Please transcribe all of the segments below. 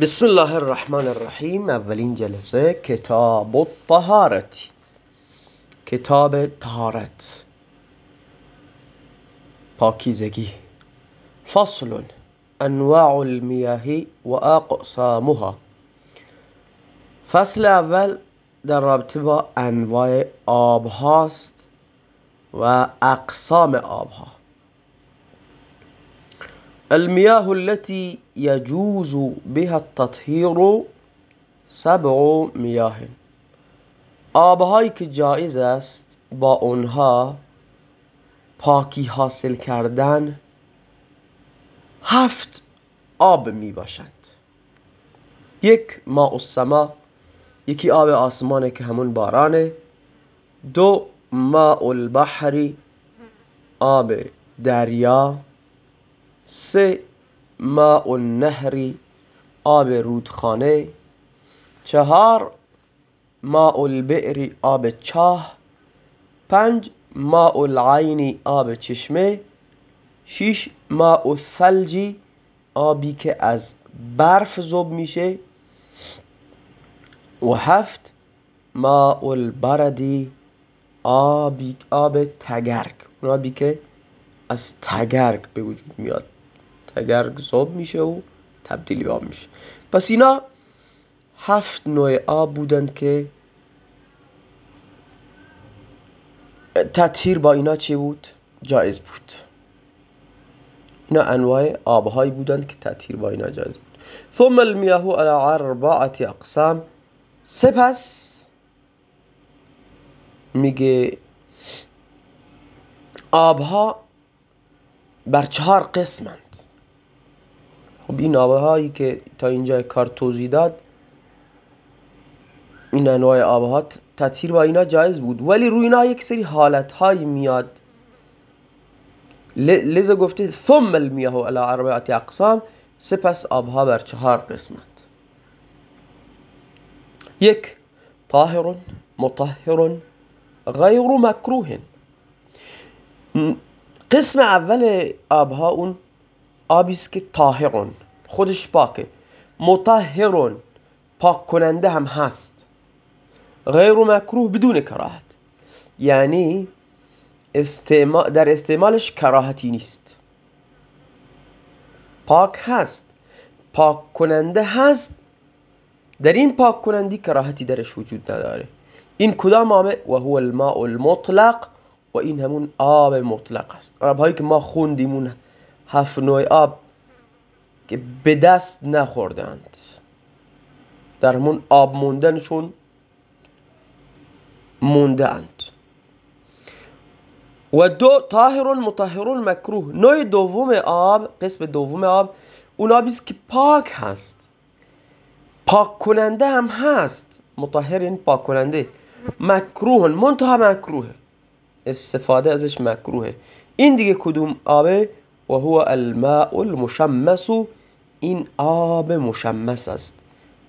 بسم الله الرحمن الرحیم اولین جلسه کتاب الطهارت. کتاب طهارت. پاکیزگی. فصل. انواع المياه و اقسامها. فصل اول در رابطه با انواع آب هاست و اقسام آب ها المياه التي يجوز بها التطهير سبع میاه آبهایی که جایز است با اونها پاکی حاصل کردن هفت آب می باشند یک ماء السما یکی آب آسمانه که همون بارانه دو ماء البحری آب دریا. سه ماء النهری آب رودخانه. چهار ماء البئر آب چاه. پنج ماء العین آب چشمه. شش ماء الثلج آبی که از برف ذوب میشه. و هفت ماء البردی آبی آب تگرگ. آبی که از تگرگ به وجود میاد. تگرگ ذوب میشه و تبدیل به آب میشه. پس اینا هفت نوع آب بودند که تطهیر با اینا چی بود؟ جایز بود. اینا انواع آبهایی بودند که تطهیر با اینا جایز بود. ثم المياه على اربعه اقسام سپس میگه آبها بر چهار قسمند خب این آبهایی که تا اینجا کار توضیح داد این انواع آبها تطهیر با اینا جایز بود. ولی روی اینا یک سری حالت هایی میاد لذا گفته ثم المیاه على اربعه اقسام سپس آبها بر چهار قسمت. یک طاهر مطهر غیر مکروه. قسم اول آبها اون آبیست که طاهرون خودش پاکه مطهرون پاک کننده هم هست. غیر مکروه بدون کراهت. یعنی استعمال در استعمالش کراهتی نیست. پاک هست. پاک کننده هست. در این پاک کنندی کراهتی درش وجود نداره. این کدام آبه؟ و هو الماء المطلق. و این همون آب مطلق است. آب هایی که ما خوندیم هفت نوع آب که به دست نخوردند. در همون آب موندنشون موندند و دو طاهر مطهر مکروه. نوع دوم آب قسم دوم آب اون آبیست که پاک هست. پاک کننده هم هست. مطهر این پاک کننده. مکروه منتها مکروه. استفاده ازش مکروه این دیگه کدوم آبه؟ و هو الماء المشمس. این آب مشمس است.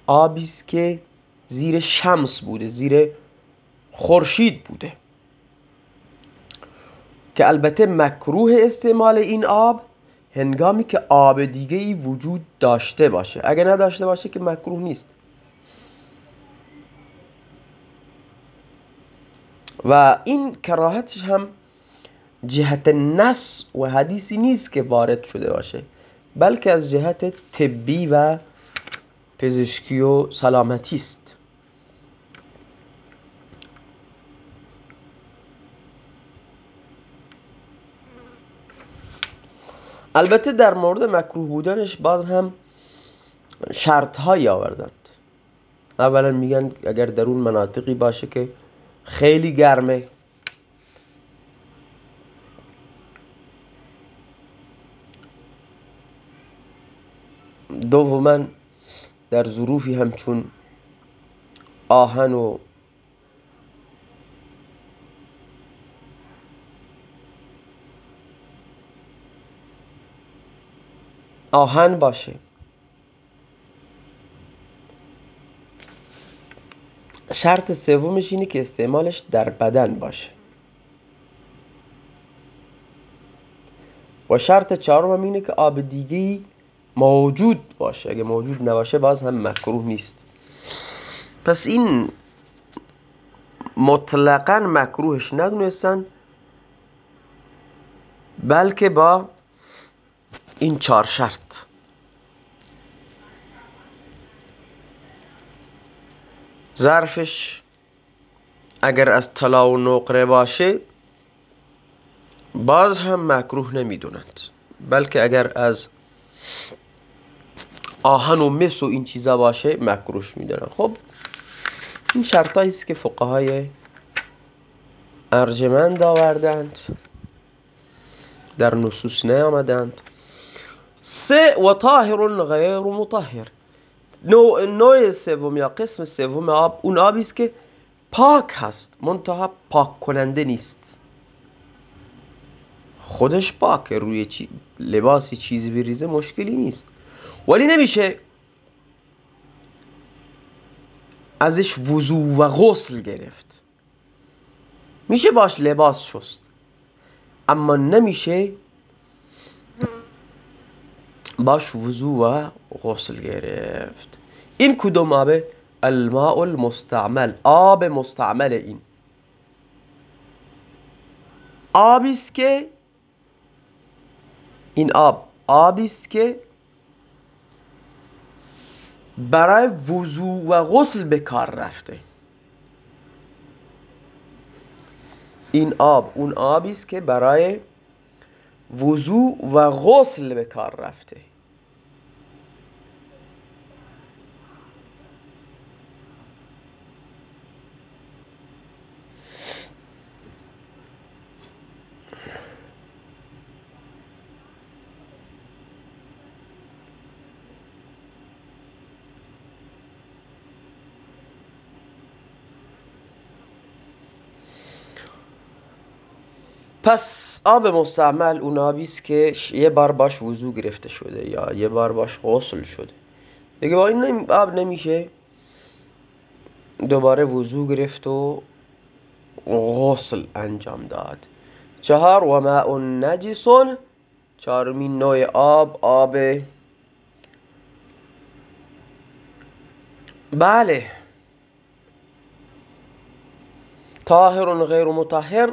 آبیست که زیر شمس بوده زیر خورشید بوده. که البته مکروه استعمال این آب هنگامی که آب دیگه ای وجود داشته باشه. اگه نداشته باشه که مکروه نیست. و این کراهتش هم جهت نص و حدیثی نیست که وارد شده باشه بلکه از جهت طبی و پزشکی و سلامتی است. البته در مورد مکروه بودنش باز هم شرط هایی آوردند. اولا میگن اگر در اون مناطقی باشه که خیلی گرمه دوما در ظروفی همچون آهن و آهن باشه. شرط سومش اینه که استعمالش در بدن باشه. و شرط چهارم اینه که آب دیگه موجود باشه. اگه موجود نباشه باز هم مکروه نیست. پس این مطلقا مکروهش ندونستن بلکه با این چهار شرط. ظرفش اگر از طلا و نقره باشه باز هم مکروه نمی‌دونند. بلکه اگر از آهن و مس و این چیزا باشه مکروش می‌دونن خب این شرطایی است که فقهای ارجمند آوردند در نصوص نیامدند. سه و طاهر غیر مطهر. نوع, نوع سوم یا قسم سوم آب اون آبی است که پاک هست منتها پاک کننده نیست. خودش پاکه روی چی... لباسی چیزی بریزه مشکلی نیست. ولی نمیشه ازش وضو و غسل گرفت. میشه باش لباس شست. اما نمیشه باش وضو و غسل گرفت. این کدوم آبه الماء المستعمل. آب مستعمل این. آبی است که این آب آبی است که برای وضو و غسل به کار رفته. این آب اون آبی است که برای وضو و غسل به کار رفته. پس آب مستعمل اون آبی است که یه بار باش وضو گرفته شده یا یه بار باش غسل شده. دیگه با این آب نمیشه. دوباره وضو گرفت و غسل انجام داد. چهار و ماء نجسون. چهارمین نوع آب آب بله. طاهر غیر مطهر.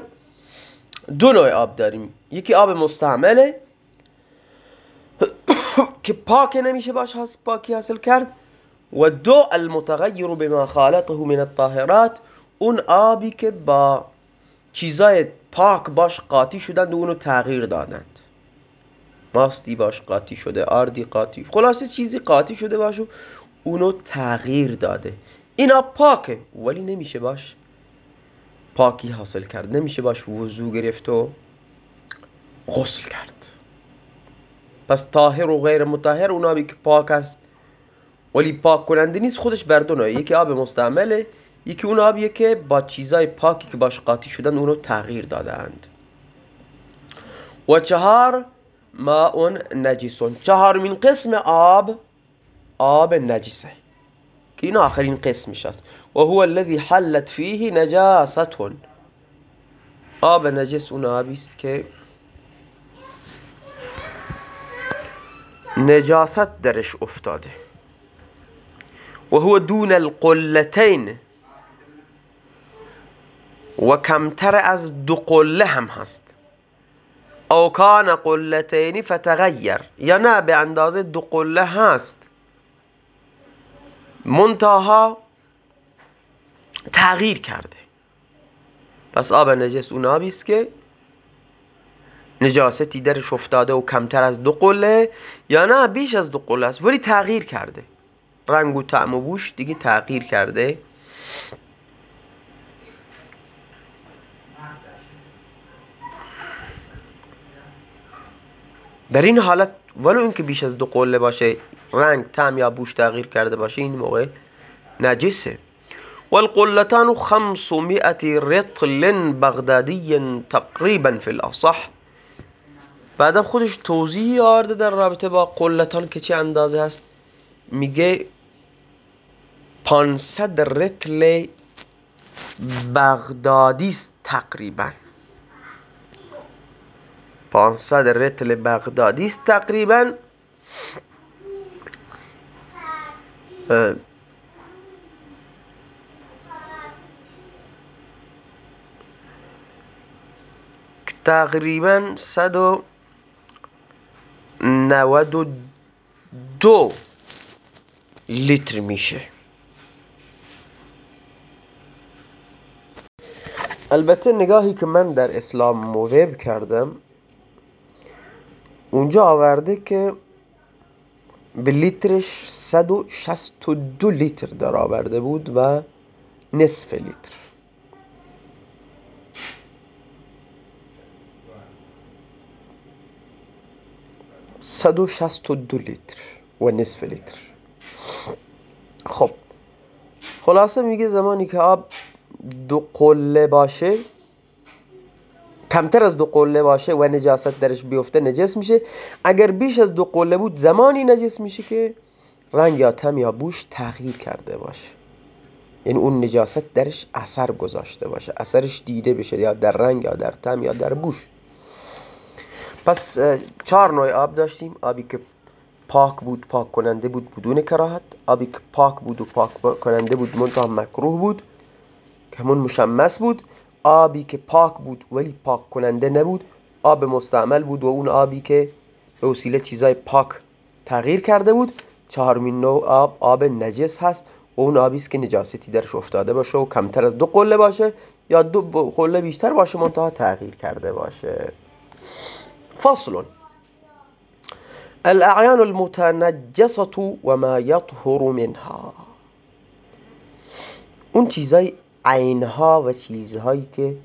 دو نوع آب داریم. یکی آب مستعمله که پاک نمیشه باش پاکی حاصل کرد و دو المتغیر بما خالطه من الطاهرات. اون آبی که با چیزای پاک باش قاطی شدند و اونو تغییر دادند. ماستی باش قاطی شده آردی قاطی خلاصه چیزی قاطی شده باش اونو تغییر داده. این آب پاکه ولی نمیشه باش پاکی حاصل کرد. نمیشه باش وضو گرفت و غسل کرد. پس طاهر و غیر مطهر اون آبی که پاک است. ولی پاک کننده نیست خودش بر یکی آب مستعمله یکی اون آبیه که با چیزای پاکی که باش قاطی شدن اونو تغییر دادند. و چهار ما اون نجیسون چهارمین قسم آب آب نجیسه. که این آخرین قسمش است و هو الذي حلت فيه نجاسة آب نجس اون آبی است که نجاست درش افتاده. و هو دون القلتین. و کمتر از دو قله هم هست. او کان قلتین فتغیر. یا نه به اندازه دو قله هست. منتها تغییر کرده. پس آب نجس اون آبی است که نجاستی درش افتاده و کمتر از دو قله یا نه بیش از دو قله است ولی تغییر کرده. رنگ و طعم و بوش دیگه تغییر کرده. در این حالت ولو اینکه بیش از دو قله باشه رنگ طعم یا بوش تغییر کرده باشه این موقع نجسه. والقلتان خمسمائة رطل بغدادی تقریبا في الاصح بعدا خودش توضیحی آورده در رابطه با قلتان که چه اندازه هست. میگه 500 رتل بغدادی است تقریبا. 500 رتل بغدادی است تقریبا. تقریبا صد و نود و دو لیتر میشه. البته نگاهی که من در اسلام موهب کردم اونجا آورده که به لیترش 162 لیتر در آورده بود و نصف لیتر. صد و شست و دو لیتر و نصف لیتر. خب خلاصه میگه زمانی که آب دو قله باشه کمتر از دو قله باشه و نجاست درش بیفته نجس میشه. اگر بیش از دو قله بود زمانی نجس میشه که رنگ یا تم یا بوش تغییر کرده باشه. یعنی اون نجاست درش اثر گذاشته باشه. اثرش دیده بشه یا در رنگ یا در تم یا در بوش. پس چهار نوع آب داشتیم. آبی که پاک بود پاک کننده بود بدون کراهت. آبی که پاک بود و پاک کننده بود منتها مکروه بود. که همون مشمس بود. آبی که پاک بود ولی پاک کننده نبود آب مستعمل بود و اون آبی که به وسیله چیزای پاک تغییر کرده بود. چهارمین نوع آب آب نجس هست و اون آبی است که نجاستی درش افتاده باشه و کمتر از دو قله باشه یا دو قله بیشتر باشه منتها تغییر کرده باشه. فصل الأعيان المتنجسة وما يطهر منها. اون چیزای عینها و چیزهایی که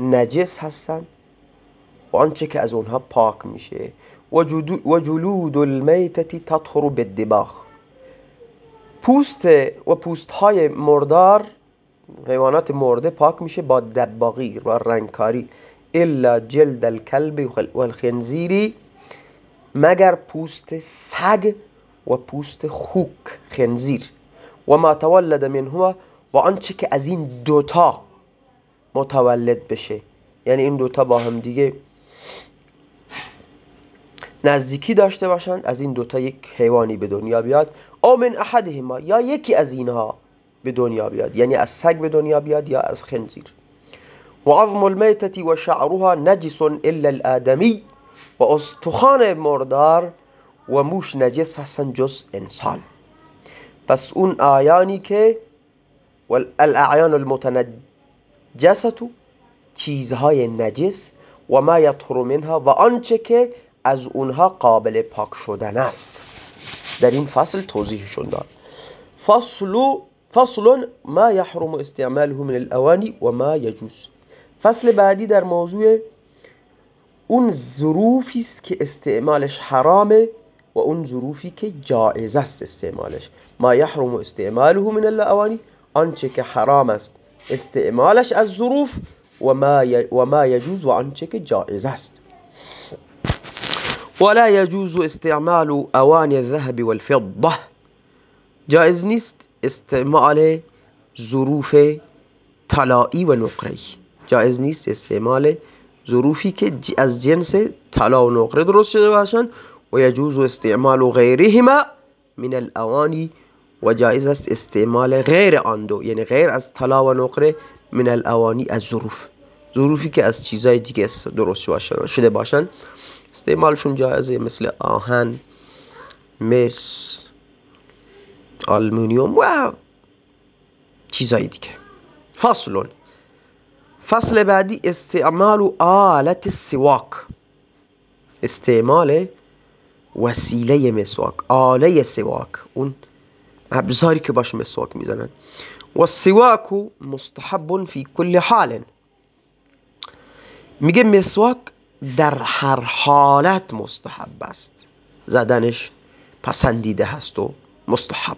نجس هستن و آنچه که از اونها پاک میشه. و جلود المیتتی تطهر بالدباغ پوست و پوست های مردار حیوانات مرده پاک میشه با دباغی و رنگکاری. الا جلد الكلب والخنزیری مگر پوست سگ و پوست خوک خنزیر. و ما تولد منهما و آنچه که از این دوتا متولد بشه. یعنی این دوتا با هم دیگه نزدیکی داشته باشند از این دوتا یک حیوانی به دنیا بیاد. او من احدهما یا یکی از اینها به دنیا بیاد. یعنی از سگ به دنیا بیاد یا از خنزیر. و عظم المیتة و شعرها نجس الا الادمی و استخوان مردار و موش نجس هستن جز انسان. پس اون آیانی که الاعیان المتنجسة چیزهای نجس و ما یطهر منها و آنچه که از اونها قابل پاک شدن است. در این فصل توضیحشون داد. فصل فصل ما يحرم استعماله من الاواني و ما يجوز فصل بعدی در موضوع اون ظروفی است که استعمالش حرامه و اون ظروفی که جائز است استعمالش. ما يحرم استعماله من الاواني آنچه که حرام است استعمالش از ظروف و ما, و ما يجوز و آنچه که است. ولا يجوز استعمال اواني الذهب والفضة. جائز نیست استعمال ظروف طلایی و نقره. جائز نیست استعمال ظروفی که از جنس طلا و نقره درست شده باشن و یجوز استعمال غیرهما من الاوانی و جایز است استعمال غیر آن دو یعنی غیر از طلا و نقره من الاوانی از ظروف. ظروفی که از چیزای دیگه درست شده باشن. استعمالشون جایزه مثل آهن مس آلمونیوم و چیزای دیگه. فصلون. فصل بعدی استعمال آلت سواک. استعمال وسیله مسواک آله سواک. اون ابزاری که باش مسواک می‌زنن. و السواک مستحب فی کل حال. میگه مسواک در هر حالت مستحب است. زدنش پسندیده هست و مستحب.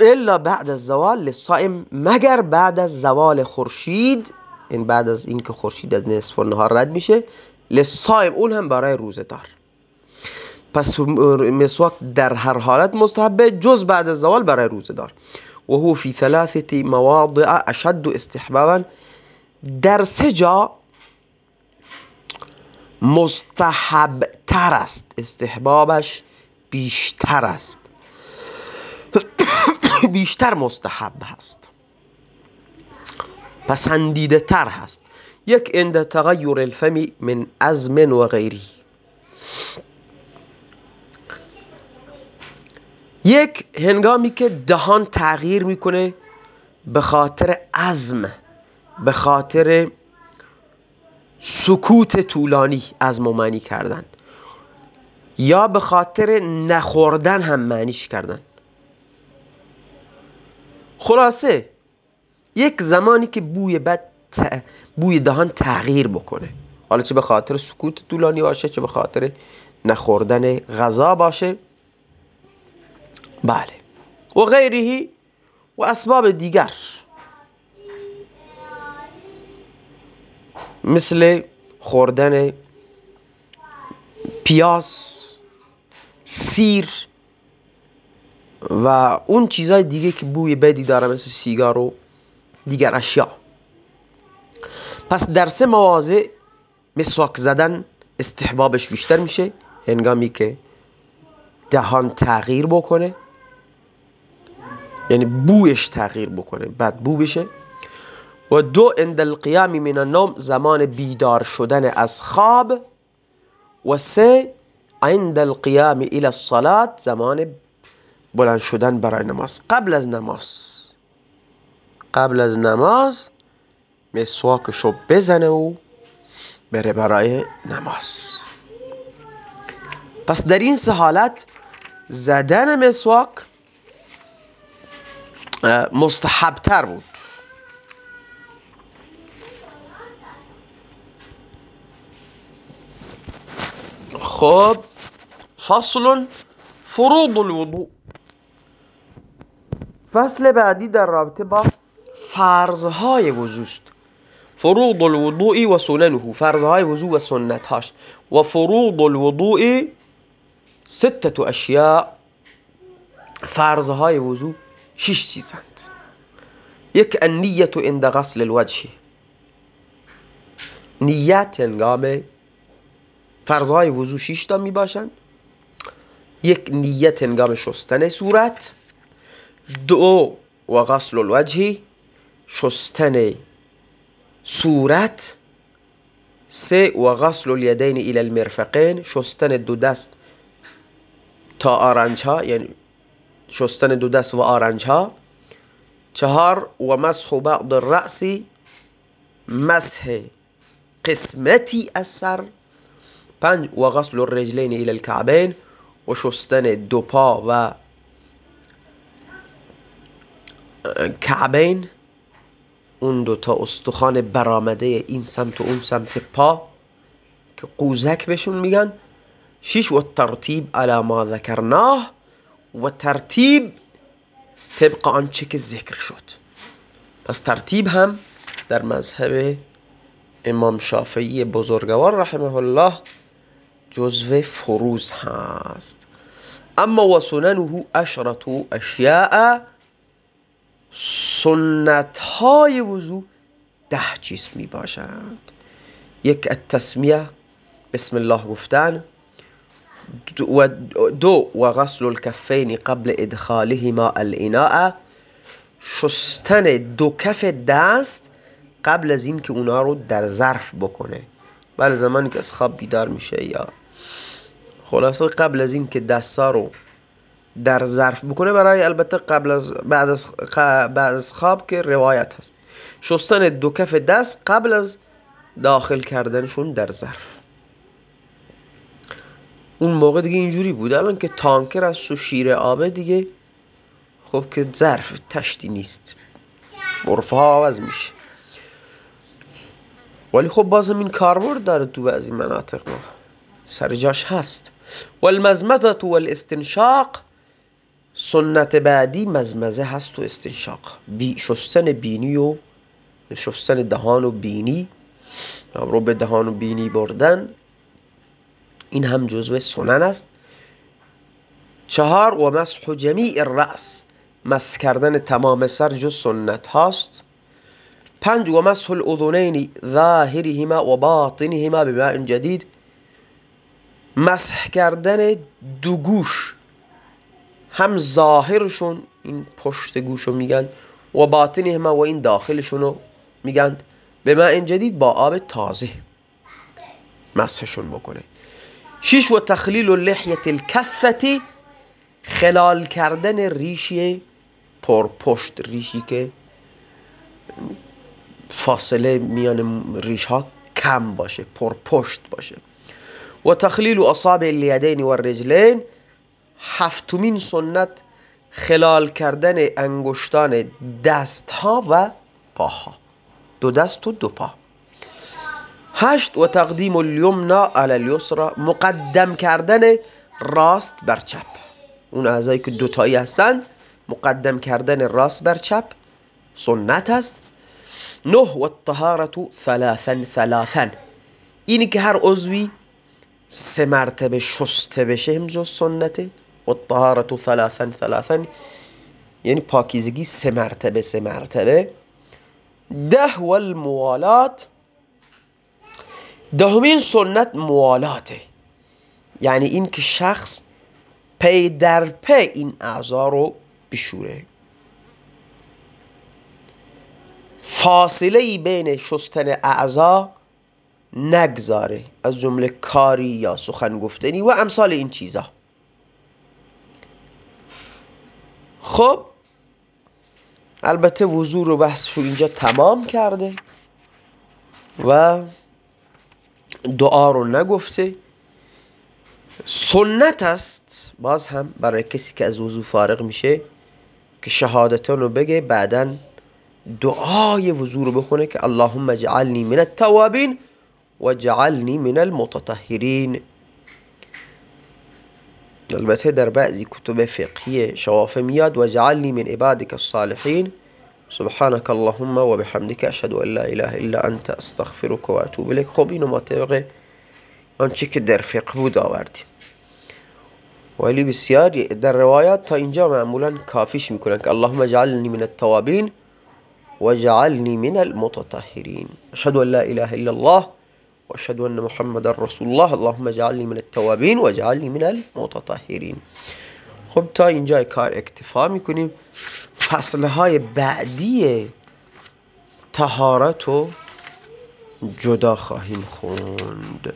الا بعد از زوال للصائم مگر بعد از زوال خورشید این بعد از اینکه خورشید از نصف نهار رد میشه للصائم اون هم برای روزه دار پس مسواک در هر حالت مستحبه جز بعد از زوال برای روزه دار. و هو فی ثلاثه مواضع اشد استحبابا. در سه جا مستحب تر است. استحبابش بیشتر است. بیشتر مستحب هست. پسندیده تر هست. یک عند تغییر الفم من ازم و غیری یک هنگامی که دهان تغییر می‌کنه به خاطر عزم به خاطر سکوت طولانی از معنی کردن. یا به خاطر نخوردن هم معنیش کردن. خلاصه یک زمانی که بوی بد بوی دهان تغییر بکنه. حالا چه به خاطر سکوت طولانی باشه چه به خاطر نخوردن غذا باشه. بله. و غیره و اسباب دیگر. مثل خوردن پیاز سیر و اون چیزای دیگه که بوی بدی داره مثل سیگار و دیگر اشیا. پس در سه مواضع مسواک زدن استحبابش بیشتر میشه. هنگامی که دهان تغییر بکنه. یعنی بویش تغییر بکنه. بعد بو بشه. و دو عند القیام من النوم زمان بیدار شدن از خواب. و سه عند القیام الى الصلاة زمان بلند شدن برای نماز. قبل از نماز. قبل از نماز مسواکشو بزنه و بره برای نماز. پس در این سه حالت زدن مسواک مستحبتر بود. خب فصل فروض الوضوء. فصل بعدی در رابطه با فرضهای وضوست فروض الوضوء و سننه. فرضهای وضوء و سنتهاش. و فروض الوضوء ستة اشیاء فرضهای وضوء شش چیزند. یک النیت عند غسل الوجه. نیت هنگام فرضهای وضوع شش تا می باشند. یک نیت هنگام شستن صورت. دو و غسل الوجه شستن صورت. سه و غسل الیدین الى المرفقین شستن دو دست تا آرنج ها یعنی شستن دو دست و آرنج ها چهار و مسح بعض الرأس مسح قسمتی از سر. پنج و غسل الرجلین الى الكعبین و شستن دو پا و کعبین. اون دو تا استخوان برامده این سمت و اون سمت پا که قوزک بهشون میگن. شیش و ترتیب علی ما ذکرناه. و ترتیب طبق آنچه که ذکر شد. پس ترتیب هم در مذهب امام شافعی بزرگوار رحمه الله جزو فروز هست. اما و سننه اشرت اشیاء سنت های وضوع ده چیز می باشند یک التسمیه بسم الله گفتن و دو و غسل الكفین قبل ادخالهما الاناء. شستن دو کف دست قبل از اینکه اونا رو در ظرف بکنه. بله زمانی که از خواب بیدار میشه یا خلاصه قبل از اینکه دستا رو در ظرف بکنه برای البته قبل از بعد از بعد از خواب که روایت هست. شستن دو کف دست قبل از داخل کردنشون در ظرف. اون موقع دیگه اینجوری بود. الان که تانکر از و شیر آبه دیگه خب که ظرف تشتی نیست. برفه ها عوض میشه. ولی خب بازم این کاربرد داره تو بعضی مناطق ما. سر جاش هست. والمزمزه والاستنشاق سنت بعدی مزمزه هست و استنشاق. بی شستن بینی و شستن دهان و بینی. رو به دهان و بینی بردن. این هم جزو سنن است. چهار و مسح جمیع الرأس. مس کردن تمام سر جز سنت هاست. پنج و مسح الاذنین ظاهرهما و باطنهما بماء جدید. مسح کردن دو گوش هم ظاهرشون این پشت گوشو میگن و باطنی همه و این داخلشونو میگن به ما این جدید با آب تازه مسحشون بکنه. شیش و تخلیل لحیت الکفتی خلال کردن ریشی پرپشت ریشی که فاصله میان ریش ها کم باشه پرپشت باشه. و تخلیل اصابع الیدین و الرجلین هفتمین سنت خلال کردن انگشتان دست ها و پاها. دو دست و دو پا. هشت و تقدیم الیمنا علی الیسرا مقدم کردن راست بر چپ. اون اعضایی که دوتایی هستن مقدم کردن راست بر چپ سنت است. نه و الطهارت ثلاثا ثلاثا. اینی که هر عضوی سه مرتبه شسته بشه هم سنته. و الطهارت ثلاثا ثلاثا. یعنی پاکیزگی سه مرتبه سه مرتبه. ده و الموالات. دهمین سنت موالاته. یعنی این که شخص پی در پی این اعضا رو بشوره. فاصله بین شستن اعضا نگذاره. از جمله کاری یا سخن گفتنی و امثال این چیزا. خب البته وضوع رو بحثشو اینجا تمام کرده و دعا رو نگفته. سنت است. باز هم برای کسی که از وضوع فارغ میشه که شهادتان رو بگه بعدا دعای وضوع رو بخونه که اللهم اجعلنی من التوابین و جعلنی من المتطهرین. البته در بعضی کتب فقهی شوافه میاد و جعلنی من عبادك الصالحین. سبحانك اللهم و بحمدك أشهد أن لا إله إلا أنت أستغفرك و اتوب إليك. خب اینو ما طبق آنچه که در فقه بود آوردیم. ولی بسیار در روایات تا اینجا معمولا کافیش میکنن که اللهم اجعلنی من التوابین واجعلني من المتطهرين أشهد أن لا إله إلا الله وأشهد أن محمد رسول الله. اللهم اجعلني من التوابين واجعلني من المتطهرين خب تا اینجا کار اکتفا میکنیم. فصلهای بعدی تهارت رو جدا خواهیم خوند.